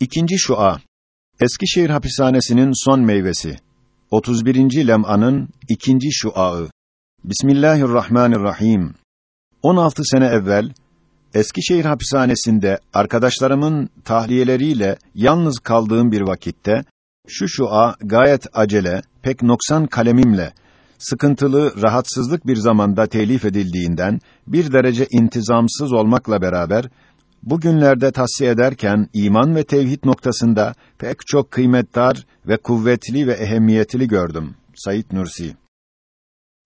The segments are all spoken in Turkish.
İkinci şua Eskişehir hapishanesinin son meyvesi 31. lem'anın ikinci şuağı Bismillahirrahmanirrahim 16 sene evvel Eskişehir hapishanesinde arkadaşlarımın tahliyeleriyle yalnız kaldığım bir vakitte şu şua gayet acele, pek noksan kalemimle sıkıntılı, rahatsızlık bir zamanda telif edildiğinden bir derece intizamsız olmakla beraber bugünlerde tahsiye ederken iman ve tevhid noktasında pek çok kıymetdar ve kuvvetli ve ehemmiyetli gördüm. Said Nursi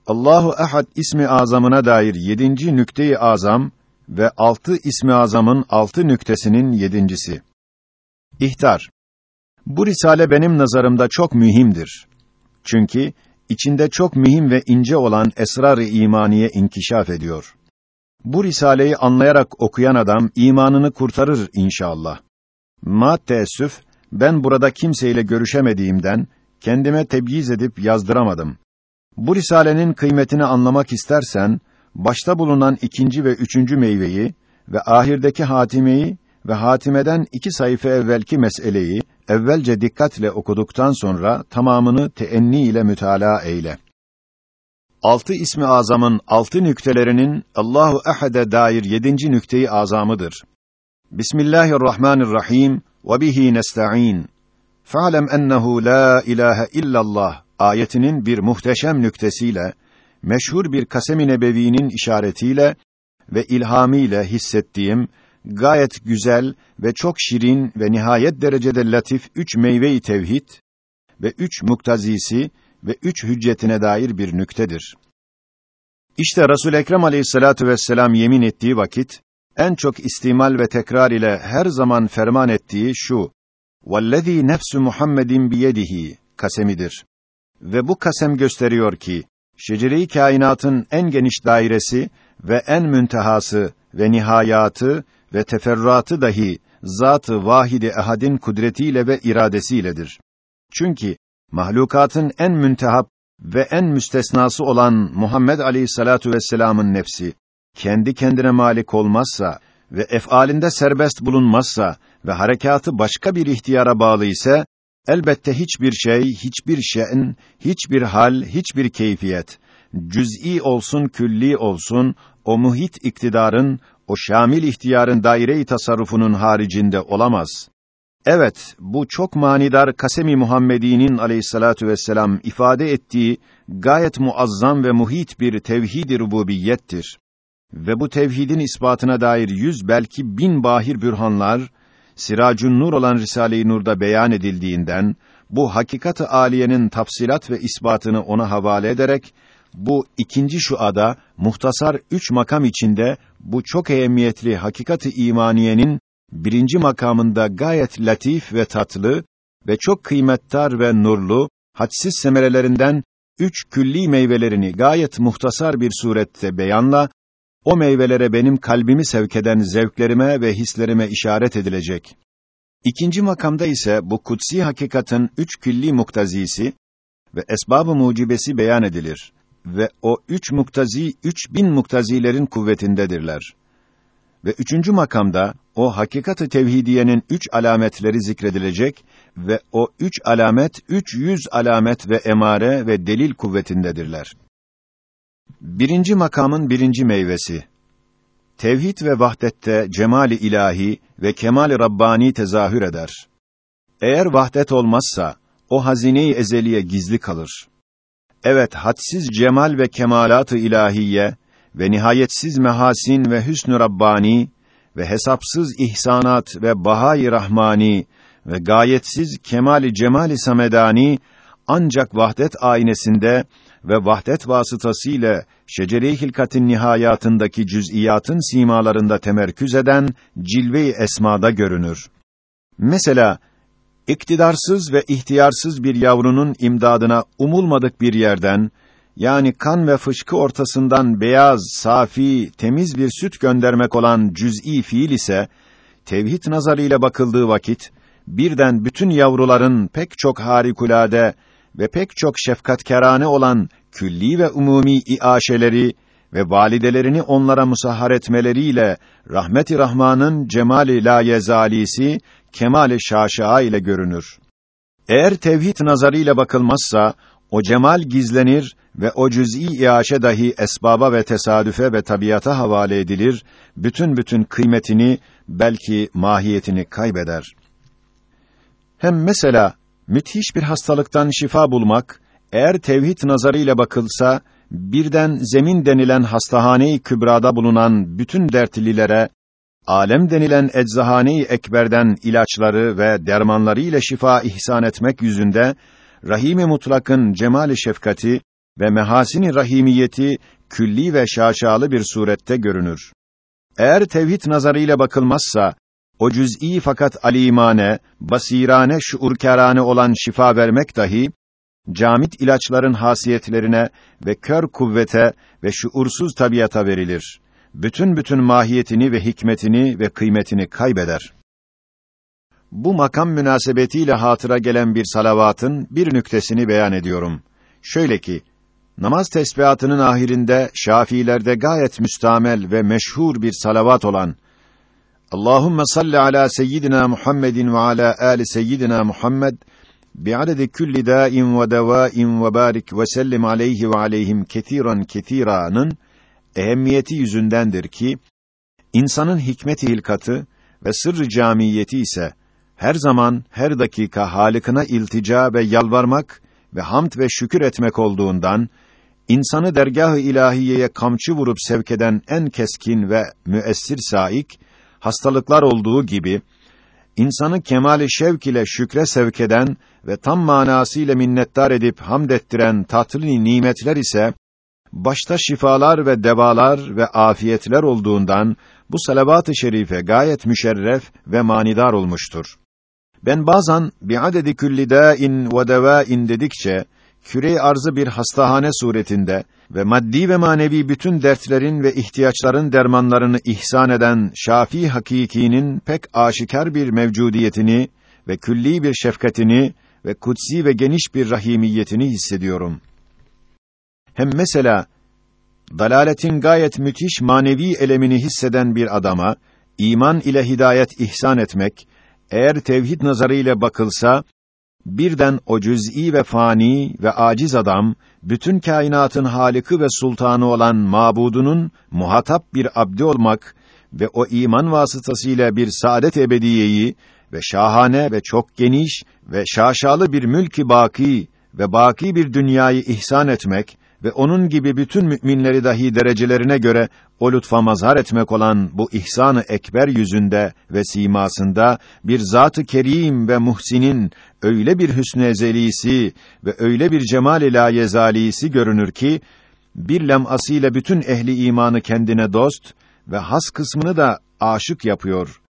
Allahu Ehad ismi azamına dair yedinci nükteyi azam ve altı ismi azamın altı nüktesinin yedincisi. İhtar. Bu risale benim nazarımda çok mühimdir. Çünkü içinde çok mühim ve ince olan esrar-ı imaniye inkişaf ediyor. Bu risaleyi anlayarak okuyan adam imanını kurtarır inşallah. Ma teessüf ben burada kimseyle görüşemediğimden kendime tebyiz edip yazdıramadım. Bu risalenin kıymetini anlamak istersen başta bulunan ikinci ve üçüncü meyveyi ve ahirdeki hatimeyi ve hatimeden iki sayfa evvelki meseleyi evvelce dikkatle okuduktan sonra tamamını teenni ile mütalaa eyle. Altı ismi azamın altı nüktelerinin Allahu Ehad'e dair yedinci nükteyi azamıdır. Bismillahirrahmanirrahim ve bihi nesta'in. Fa'lem ennehu la ilahe illallah ayetinin bir muhteşem nüktesiyle meşhur bir kasem-i nebevinin işaretiyle ve ilhamiyle hissettiğim gayet güzel ve çok şirin ve nihayet derecede latif üç meyve-i tevhid ve üç muktazisi ve üç hüccetine dair bir nüktedir. İşte Resul Ekrem Aleyhissalatu vesselam yemin ettiği vakit en çok istimal ve tekrar ile her zaman ferman ettiği şu: "Vellezî nefsü Muhammedin biyedihi" kasemidir. Ve bu kasem gösteriyor ki şecere-i kainatın en geniş dairesi ve en müntehası ve nihayatı ve teferruatı dahi zat-ı vahidi ehadin kudretiyle ve iradesiyledir. Çünkü mahlukatın en müntehap ve en müstesnası olan Muhammed Aleyhissalatu vesselam'ın nefsi kendi kendine malik olmazsa ve ef'alinde serbest bulunmazsa ve harekatı başka bir ihtiyara bağlı ise elbette hiçbir şey, hiçbir şe'n, hiçbir hal, hiçbir keyfiyet cüz'i olsun, külli olsun o muhit iktidarın, o şamil ihtiyarın daire-i tasarrufunun haricinde olamaz. Evet, bu çok manidar Kasemi Muhammedi'nin aleyhissalatu vesselam ifade ettiği gayet muazzam ve muhit bir tevhid-i rububiyettir. Ve bu tevhidin ispatına dair yüz belki bin bahir bürhanlar, Siracun Nur olan Risale-i Nur'da beyan edildiğinden, bu hakikat-ı aliyenin tafsilat ve ispatını ona havale ederek, bu ikinci şu ada muhtasar üç makam içinde bu çok ehemmiyetli hakikat-ı imaniyenin birinci makamında gayet latif ve tatlı ve çok kıymettar ve nurlu, hadsiz semerelerinden üç külli meyvelerini gayet muhtasar bir surette beyanla, o meyvelere benim kalbimi sevk eden zevklerime ve hislerime işaret edilecek. İkinci makamda ise bu kutsi hakikatin üç külli muktazisi ve esbab-ı mucibesi beyan edilir ve o üç muktazi, üç bin muktazilerin kuvvetindedirler. Ve üçüncü makamda, o hakikat-ı tevhidiyenin üç alametleri zikredilecek ve o üç alamet, üç yüz alamet ve emare ve delil kuvvetindedirler. Birinci makamın birinci meyvesi. Tevhid ve vahdette cemali ilahi ve kemali rabbani tezahür eder. Eğer vahdet olmazsa, o hazine-i ezeliye gizli kalır. Evet, hadsiz cemal ve kemalat-ı ilahiye ve nihayetsiz mehasin ve hüsnü rabbani ve hesapsız ihsanat ve bahai rahmani ve gayetsiz kemali cemali samedani ancak vahdet aynesinde ve vahdet vasıtasıyla şecere-i hilkatin nihayatındaki cüz'iyatın simalarında temerküz eden cilve-i esmada görünür. Mesela iktidarsız ve ihtiyarsız bir yavrunun imdadına umulmadık bir yerden yani kan ve fışkı ortasından beyaz, safi, temiz bir süt göndermek olan cüz'i fiil ise tevhid nazarıyla bakıldığı vakit birden bütün yavruların pek çok harikulade ve pek çok şefkatkerane olan külli ve umumi iaşeleri ve validelerini onlara musahhar etmeleriyle rahmeti Rahman'ın cemali la yezalisi kemal-i şaşaa ile görünür. Eğer tevhid nazarıyla bakılmazsa o cemal gizlenir ve o cüz'i iaşe dahi esbaba ve tesadüfe ve tabiata havale edilir, bütün bütün kıymetini belki mahiyetini kaybeder. Hem mesela müthiş bir hastalıktan şifa bulmak eğer tevhid nazarıyla bakılsa birden zemin denilen hastahane-i kübrada bulunan bütün dertlilere alem denilen eczahane-i ekberden ilaçları ve dermanları ile şifa ihsan etmek yüzünde Rahim-i Mutlak'ın cemali şefkati ve mehasini rahimiyeti külli ve şaşalı bir surette görünür. Eğer tevhid nazarıyla bakılmazsa o cüz'i fakat alimane, basirane, şuurkârane olan şifa vermek dahi camit ilaçların hasiyetlerine ve kör kuvvete ve şuursuz tabiata verilir. Bütün bütün mahiyetini ve hikmetini ve kıymetini kaybeder. Bu makam münasebetiyle hatıra gelen bir salavatın bir nüktesini beyan ediyorum. Şöyle ki, namaz tesbihatının ahirinde Şafiilerde gayet müstamel ve meşhur bir salavat olan Allahumme salli ala seyyidina Muhammedin ve ala ali seyyidina Muhammed bi'adedi kulli dâin ve devâin ve barik ve sellim aleyhi ve aleyhim ketiran ketiranın ehemmiyeti yüzündendir ki insanın hikmet hilkatı ve sırrı camiyeti ise her zaman her dakika Halık'ına iltica ve yalvarmak ve hamd ve şükür etmek olduğundan insanı dergâh-ı ilahiyeye kamçı vurup sevk eden en keskin ve müessir saik hastalıklar olduğu gibi insanı kemale şevk ile şükre sevk eden ve tam manasıyla minnettar edip hamd ettiren tatlı nimetler ise başta şifalar ve devalar ve afiyetler olduğundan bu salavat-ı şerife gayet müşerref ve manidar olmuştur. Ben bazen bir adedi külli dâin ve devâin dedikçe küre arzı bir hastahane suretinde ve maddi ve manevi bütün dertlerin ve ihtiyaçların dermanlarını ihsan eden Şafi hakikinin pek aşikar bir mevcudiyetini ve külli bir şefkatini ve kutsi ve geniş bir rahimiyetini hissediyorum. Hem mesela dalaletin gayet müthiş manevi elemini hisseden bir adama iman ile hidayet ihsan etmek eğer tevhid nazarıyla bakılsa birden o cüz'i ve fani ve aciz adam bütün kainatın haliki ve sultanı olan mabudunun muhatap bir abdi olmak ve o iman vasıtasıyla bir saadet ebediyeyi ve şahane ve çok geniş ve şaşalı bir mülki baki ve baki bir dünyayı ihsan etmek ve onun gibi bütün müminleri dahi derecelerine göre o lütfa mazhar etmek olan bu ihsanı ekber yüzünde ve simasında bir zatı kerim ve muhsinin öyle bir hüsnü ezelisi ve öyle bir cemal-i layezalisi görünür ki bir lem'asıyla bütün ehli imanı kendine dost ve has kısmını da aşık yapıyor.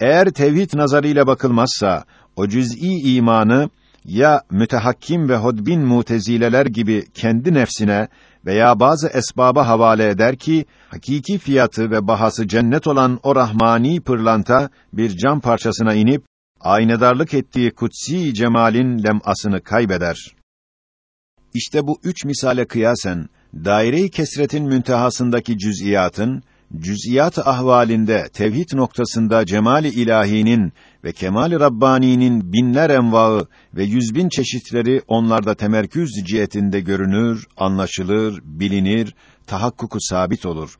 Eğer tevhid nazarıyla bakılmazsa o cüz'i imanı ya mütehakkim ve hodbin mutezileler gibi kendi nefsine veya bazı esbaba havale eder ki hakiki fiyatı ve bahası cennet olan o rahmani pırlanta bir cam parçasına inip aynedarlık ettiği kutsi cemalin lem'asını kaybeder. İşte bu üç misale kıyasen daire-i kesretin müntehasındaki cüz'iyatın cüz'iyat ahvalinde tevhid noktasında cemali ilahinin ve kemali rabbani'nin binler envaı ve yüz bin çeşitleri onlarda temerküz cihetinde görünür, anlaşılır, bilinir, tahakkuku sabit olur.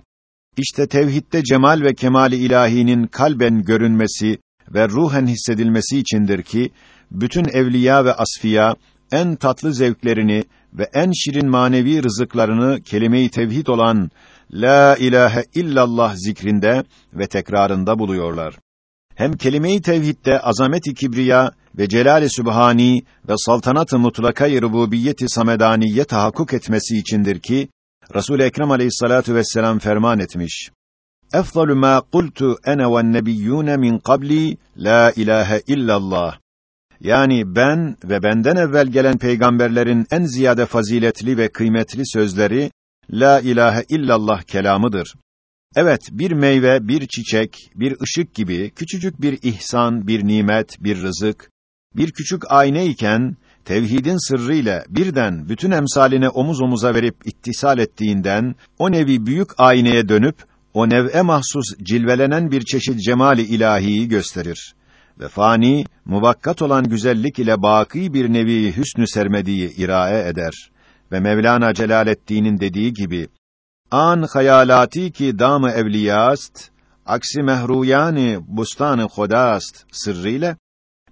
İşte tevhidde cemal ve kemali ilahinin kalben görünmesi ve ruhen hissedilmesi içindir ki bütün evliya ve asfiya en tatlı zevklerini ve en şirin manevi rızıklarını kelime-i tevhid olan la ilahe illallah zikrinde ve tekrarında buluyorlar. Hem kelime-i tevhidde azamet-i kibriya ve celal-i sübhani ve saltanat-ı mutlaka-i rububiyet-i samedaniye tahakkuk etmesi içindir ki Resul Ekrem Aleyhissalatu vesselam ferman etmiş. Efdalu ma qultu ene ve'n nebiyyun min qabli la ilahe illallah. Yani ben ve benden evvel gelen peygamberlerin en ziyade faziletli ve kıymetli sözleri la ilahe illallah kelamıdır. Evet, bir meyve, bir çiçek, bir ışık gibi küçücük bir ihsan, bir nimet, bir rızık, bir küçük ayna iken tevhidin sırrı ile birden bütün emsaline omuz omuza verip ittisal ettiğinden o nevi büyük aynaya dönüp o nev'e mahsus cilvelenen bir çeşit cemali ilahiyi gösterir. ve fani, muvakkat olan güzellik ile baki bir nevi hüsnü sermediği irae eder. Ve Mevlana Celaleddin'in dediği gibi, an hayalati ki dam-ı evliyast, aksi mehruyani bustanı hodast sırrıyla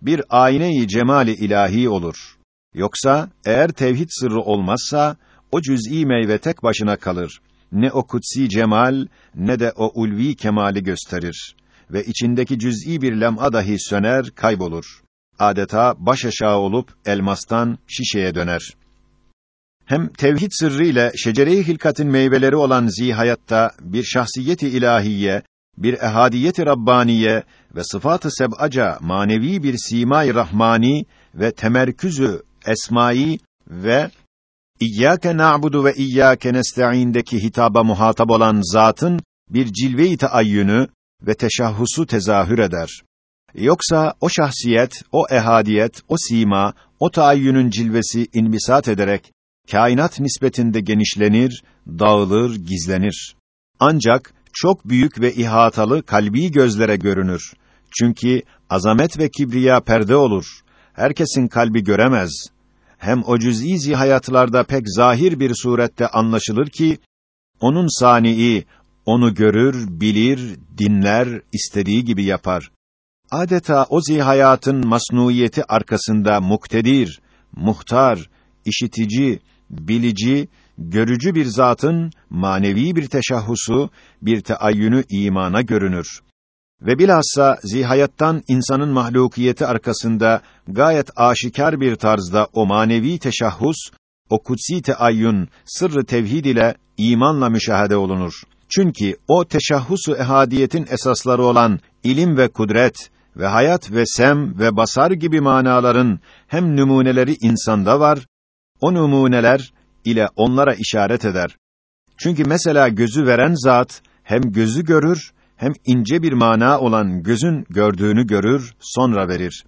bir ayine-i cemali ilahi olur. Yoksa eğer tevhid sırrı olmazsa o cüz'i meyve tek başına kalır. Ne o kutsi cemal ne de o ulvi kemali gösterir ve içindeki cüz'i bir lem'a dahi söner, kaybolur. Adeta baş aşağı olup elmastan şişeye döner. Hem tevhid sırrı ile şecere-i hilkatin meyveleri olan zihayatta bir şahsiyeti ilahiye, bir ehadiyeti rabbaniye ve sıfatı seb'aca manevi bir simay rahmani ve temerküzü esmai ve İyyâke na'budu ve iyyâke nesta'în'deki hitaba muhatap olan zatın bir cilve-i taayyünü ve teşahhusu tezahür eder. Yoksa o şahsiyet, o ehadiyet, o sima, o taayyünün cilvesi inbisat ederek kainat nispetinde genişlenir, dağılır, gizlenir. Ancak çok büyük ve ihatalı kalbi gözlere görünür. Çünkü azamet ve kibriya perde olur. Herkesin kalbi göremez. Hem o cüz'i hayatlarda pek zahir bir surette anlaşılır ki onun sani'i onu görür, bilir, dinler, istediği gibi yapar. Adeta o zihayatın masnuiyeti arkasında muktedir, muhtar, işitici, bilici, görücü bir zatın manevi bir teşahhusu, bir teayyünü imana görünür. Ve bilhassa zihayattan insanın mahlukiyeti arkasında gayet aşikar bir tarzda o manevi teşahhus, o kutsi teayyün, sırrı tevhid ile imanla müşahede olunur. Çünkü o teşahhusu ehadiyetin esasları olan ilim ve kudret ve hayat ve sem ve basar gibi manaların hem numuneleri insanda var, o numuneler ile onlara işaret eder. Çünkü mesela gözü veren zat hem gözü görür hem ince bir mana olan gözün gördüğünü görür, sonra verir.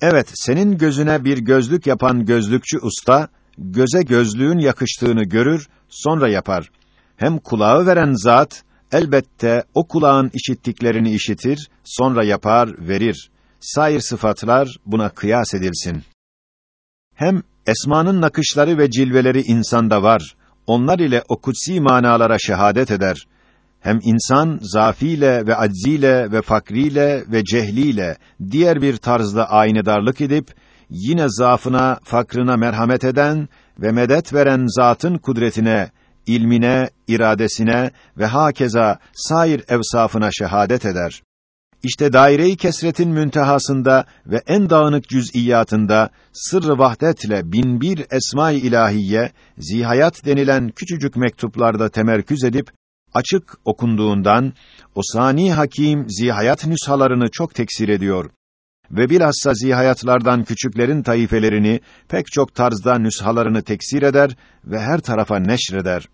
Evet, senin gözüne bir gözlük yapan gözlükçü usta göze gözlüğün yakıştığını görür, sonra yapar. Hem kulağı veren zat elbette o kulağın işittiklerini işitir, sonra yapar, verir. Sair sıfatlar buna kıyas edilsin. Hem esmanın nakışları ve cilveleri insanda var. Onlar ile o kutsi manalara şehadet eder. Hem insan zafiyle ve acziyle ve fakriyle ve cehliyle diğer bir tarzda aynedarlık edip yine zaafına, fakrına merhamet eden ve medet veren zatın kudretine, ilmine, iradesine ve hakeza sair evsafına şehadet eder. İşte daire-i kesretin müntehasında ve en dağınık cüz'iyatında sırrı vahdetle binbir esma-i ilahiye zihayat denilen küçücük mektuplarda temerküz edip açık okunduğundan o sani hakim zihayat nüshalarını çok teksir ediyor ve bilhassa zihayatlardan küçüklerin taifelerini pek çok tarzda nüshalarını teksir eder ve her tarafa neşreder.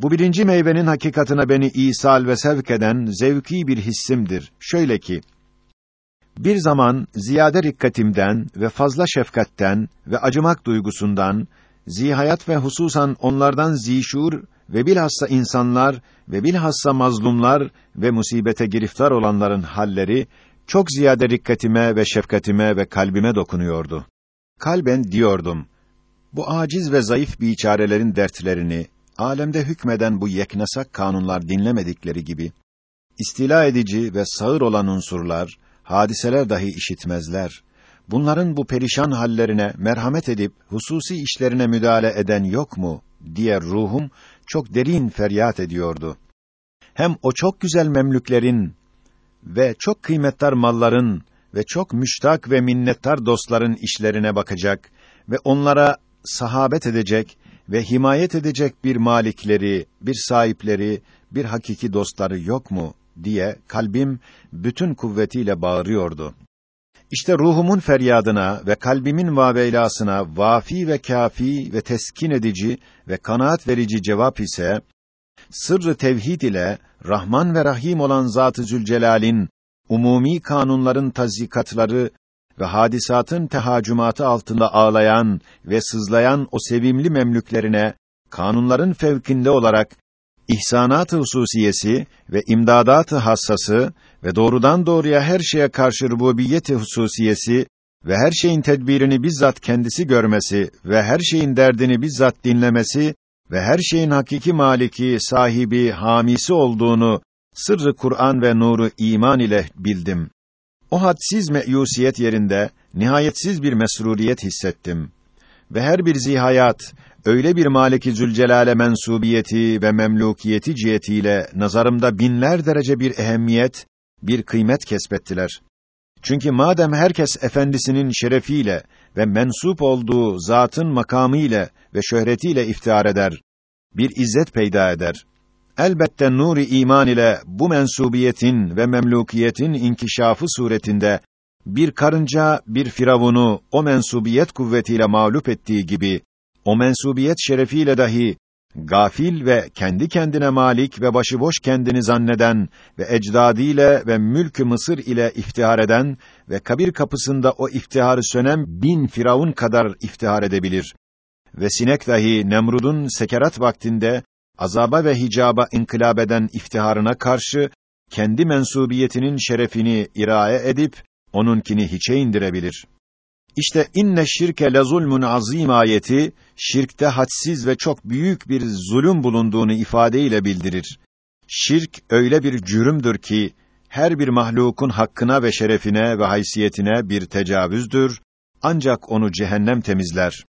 Bu birinci meyvenin hakikatına beni isal ve sevk eden zevki bir hissimdir. Şöyle ki, bir zaman ziyade rikkatimden ve fazla şefkatten ve acımak duygusundan, zihayat ve hususan onlardan zişur ve bilhassa insanlar ve bilhassa mazlumlar ve musibete giriftar olanların halleri çok ziyade dikkatime ve şefkatime ve kalbime dokunuyordu. Kalben diyordum, bu aciz ve zayıf biçarelerin dertlerini, alemde hükmeden bu yeknesak kanunlar dinlemedikleri gibi, istila edici ve sağır olan unsurlar, hadiseler dahi işitmezler. Bunların bu perişan hallerine merhamet edip hususi işlerine müdahale eden yok mu diye ruhum çok derin feryat ediyordu. Hem o çok güzel memlüklerin ve çok kıymetli malların ve çok müştak ve minnettar dostların işlerine bakacak ve onlara sahabet edecek ve himayet edecek bir malikleri, bir sahipleri, bir hakiki dostları yok mu diye kalbim bütün kuvvetiyle bağırıyordu. İşte ruhumun feryadına ve kalbimin vaveylasına vafi ve kafi ve teskin edici ve kanaat verici cevap ise sırrı tevhid ile Rahman ve Rahim olan Zat-ı Zülcelal'in umumi kanunların tazikatları ve hadisatın tehacümatı altında ağlayan ve sızlayan o sevimli memlüklerine kanunların fevkinde olarak ihsanat-ı hususiyesi ve imdadat-ı hassası ve doğrudan doğruya her şeye karşı rububiyet hususiyesi ve her şeyin tedbirini bizzat kendisi görmesi ve her şeyin derdini bizzat dinlemesi ve her şeyin hakiki maliki, sahibi, hamisi olduğunu sırrı Kur'an ve nuru iman ile bildim. O hadsiz meyusiyet yerinde nihayetsiz bir mesruriyet hissettim. Ve her bir zihayat öyle bir Maliki Zülcelal'e mensubiyeti ve memlukiyeti cihetiyle nazarımda binler derece bir ehemmiyet, bir kıymet kesbettiler. Çünkü madem herkes efendisinin şerefiyle ve mensup olduğu zatın makamı ile ve şöhretiyle iftihar eder, bir izzet peyda eder. Elbette nuri iman ile bu mensubiyetin ve memlukiyetin inkişafı suretinde bir karınca bir firavunu o mensubiyet kuvvetiyle mağlup ettiği gibi o mensubiyet şerefiyle dahi gafil ve kendi kendine malik ve başıboş kendini zanneden ve ecdadiyle ve mülkü Mısır ile iftihar eden ve kabir kapısında o iftiharı sönen bin firavun kadar iftihar edebilir. Ve sinek dahi Nemrud'un sekerat vaktinde azaba ve hicaba inkılap eden iftiharına karşı kendi mensubiyetinin şerefini iraye edip onunkini hiçe indirebilir. İşte inne şirke le zulmun azim ayeti şirkte hadsiz ve çok büyük bir zulüm bulunduğunu ifadeyle bildirir. Şirk öyle bir cürümdür ki her bir mahlukun hakkına ve şerefine ve haysiyetine bir tecavüzdür ancak onu cehennem temizler.